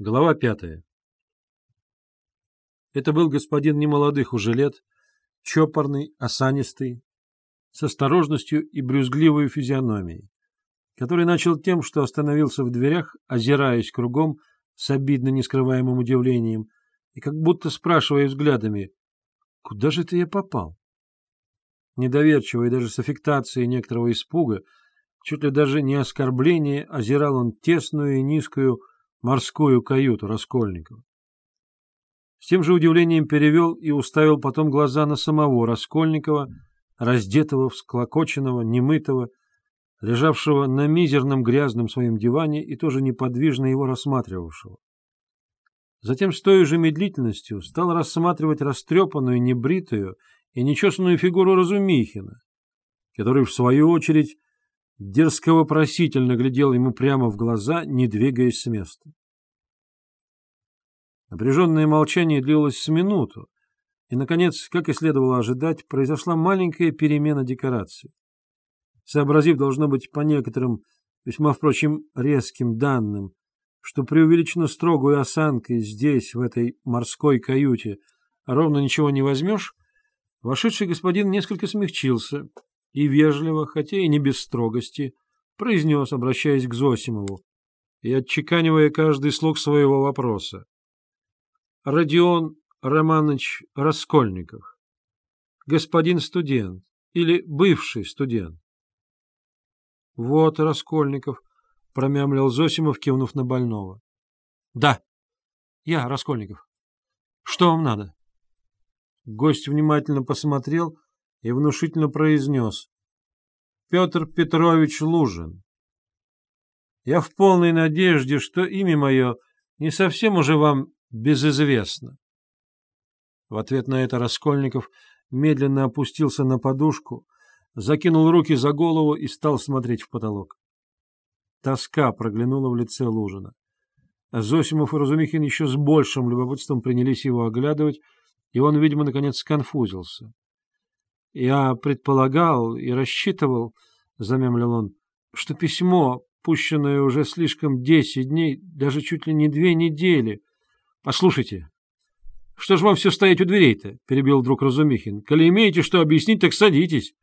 Глава пятая. Это был господин немолодых уже лет, чопорный, осанистый, с осторожностью и брюзгливой физиономией, который начал тем, что остановился в дверях, озираясь кругом с обидно нескрываемым удивлением и как будто спрашивая взглядами, куда же это я попал? Недоверчиво и даже с аффектацией некоторого испуга, чуть ли даже не оскорбление, озирал он тесную и низкую, морскую каюту Раскольникова. С тем же удивлением перевел и уставил потом глаза на самого Раскольникова, раздетого, всклокоченного, немытого, лежавшего на мизерном грязном своем диване и тоже неподвижно его рассматривавшего. Затем с той же медлительностью стал рассматривать растрепанную, небритую и нечесанную фигуру Разумихина, который, в свою очередь, дерзко-вопросительно глядел ему прямо в глаза, не двигаясь с места. Напряженное молчание длилось с минуту, и, наконец, как и следовало ожидать, произошла маленькая перемена декораций. Сообразив, должно быть, по некоторым, весьма, впрочем, резким данным, что преувеличенно строгую осанкой здесь, в этой морской каюте, ровно ничего не возьмешь, вошедший господин несколько смягчился и вежливо, хотя и не без строгости, произнес, обращаясь к Зосимову и отчеканивая каждый слог своего вопроса. Родион Романович Раскольников, господин студент или бывший студент. — Вот Раскольников, — промямлил Зосимов, кивнув на больного. — Да, я Раскольников. Что вам надо? Гость внимательно посмотрел и внушительно произнес. Петр Петрович Лужин. Я в полной надежде, что имя мое не совсем уже вам безызвестно. В ответ на это Раскольников медленно опустился на подушку, закинул руки за голову и стал смотреть в потолок. Тоска проглянула в лице Лужина. Зосимов и Разумихин еще с большим любопытством принялись его оглядывать, и он, видимо, наконец сконфузился. Я предполагал и рассчитывал, — замемлил он, — что письмо, пущенное уже слишком десять дней, даже чуть ли не две недели. Послушайте, что ж вам все стоять у дверей-то? — перебил вдруг Разумихин. — Коли имеете что объяснить, так садитесь.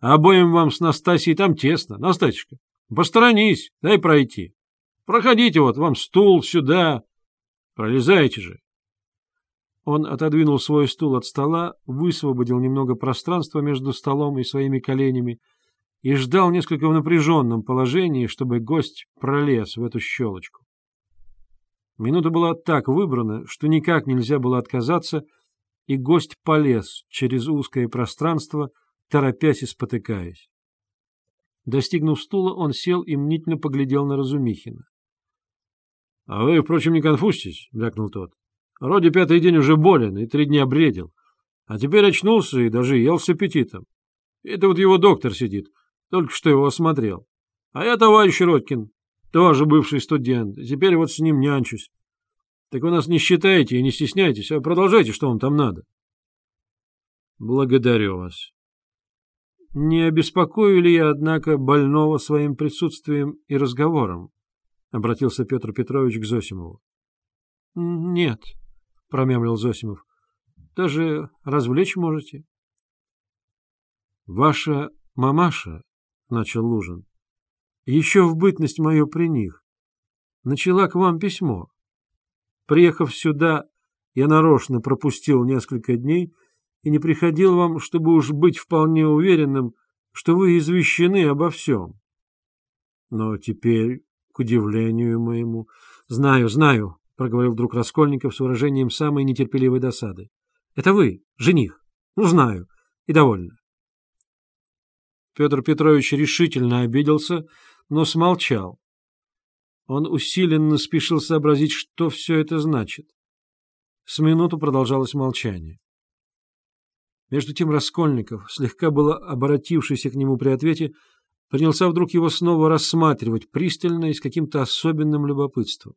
А обоим вам с Настасьей там тесно. Настасечка, посторонись, дай пройти. Проходите вот, вам стул сюда. Пролезайте же. Он отодвинул свой стул от стола, высвободил немного пространства между столом и своими коленями и ждал несколько в напряженном положении, чтобы гость пролез в эту щелочку. Минута была так выбрана, что никак нельзя было отказаться, и гость полез через узкое пространство, торопясь и спотыкаясь. Достигнув стула, он сел и мнительно поглядел на Разумихина. — А вы, впрочем, не конфузьтесь, — вякнул тот. Роди пятый день уже болен и три дня бредил. А теперь очнулся и даже ел с аппетитом. Это вот его доктор сидит, только что его осмотрел. А я товарищ Родкин, тоже бывший студент, теперь вот с ним нянчусь. Так вы нас не считаете и не стесняйтесь, а продолжайте, что вам там надо. Благодарю вас. Не обеспокою ли я, однако, больного своим присутствием и разговором? — обратился Петр Петрович к Зосимову. — Нет, — промямлил Зосимов. — Даже развлечь можете. — Ваша мамаша, — начал Лужин, — еще в бытность мою при них, начала к вам письмо. Приехав сюда, я нарочно пропустил несколько дней и не приходил вам, чтобы уж быть вполне уверенным, что вы извещены обо всем. Но теперь, к удивлению моему... — Знаю, знаю, проговорил вдруг Раскольников с выражением самой нетерпеливой досады. — Это вы, жених. Ну, знаю. И довольно. Петр Петрович решительно обиделся, но смолчал. Он усиленно спешил сообразить, что все это значит. С минуту продолжалось молчание. Между тем Раскольников, слегка было оборотившийся к нему при ответе, принялся вдруг его снова рассматривать пристально и с каким-то особенным любопытством.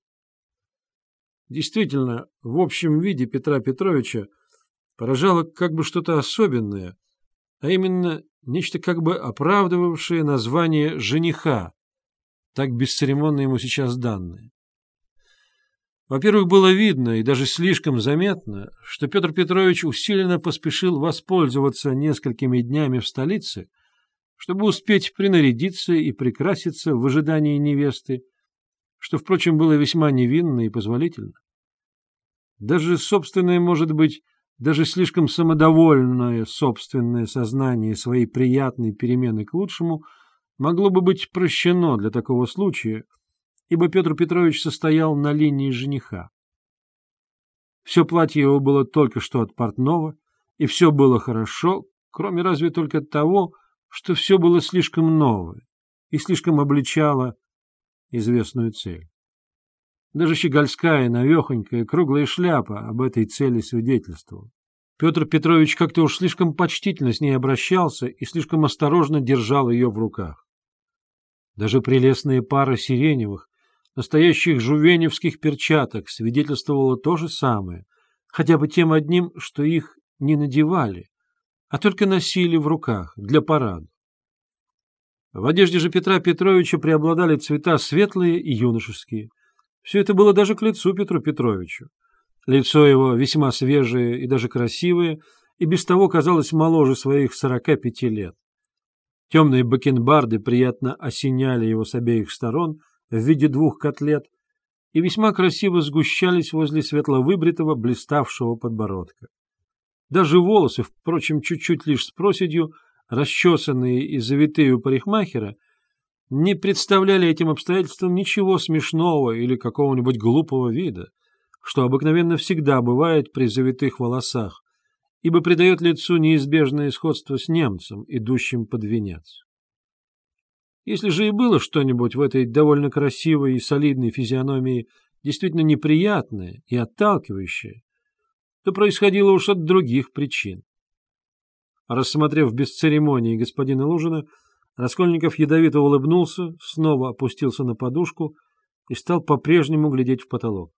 Действительно, в общем виде Петра Петровича поражало как бы что-то особенное, а именно нечто как бы оправдывавшее название жениха, так бесцеремонно ему сейчас данное. Во-первых, было видно и даже слишком заметно, что Петр Петрович усиленно поспешил воспользоваться несколькими днями в столице, чтобы успеть принарядиться и прикраситься в ожидании невесты, что, впрочем, было весьма невинно и позволительно. Даже собственное, может быть, даже слишком самодовольное собственное сознание своей приятной перемены к лучшему могло бы быть прощено для такого случая — ибо Петр Петрович состоял на линии жениха. Все платье его было только что от портного, и все было хорошо, кроме разве только того, что все было слишком новое и слишком обличало известную цель. Даже щегольская, навехонькая, круглая шляпа об этой цели свидетельствовала. Петр Петрович как-то уж слишком почтительно с ней обращался и слишком осторожно держал ее в руках. Даже прелестная пара сиреневых, настоящих жувеневских перчаток свидетельствовало то же самое, хотя бы тем одним, что их не надевали, а только носили в руках для парада. В одежде же Петра Петровича преобладали цвета светлые и юношеские. Все это было даже к лицу Петру Петровичу. Лицо его весьма свежее и даже красивое, и без того казалось моложе своих сорока пяти лет. Темные бакенбарды приятно осеняли его с обеих сторон — в виде двух котлет и весьма красиво сгущались возле светловыбритого блиставшего подбородка. Даже волосы, впрочем, чуть-чуть лишь с проседью, расчесанные и завитые у парикмахера, не представляли этим обстоятельствам ничего смешного или какого-нибудь глупого вида, что обыкновенно всегда бывает при завитых волосах, ибо придает лицу неизбежное сходство с немцем, идущим под венец. Если же и было что-нибудь в этой довольно красивой и солидной физиономии действительно неприятное и отталкивающее, то происходило уж от других причин. Рассмотрев без церемонии господина Лужина, Раскольников ядовито улыбнулся, снова опустился на подушку и стал по-прежнему глядеть в потолок.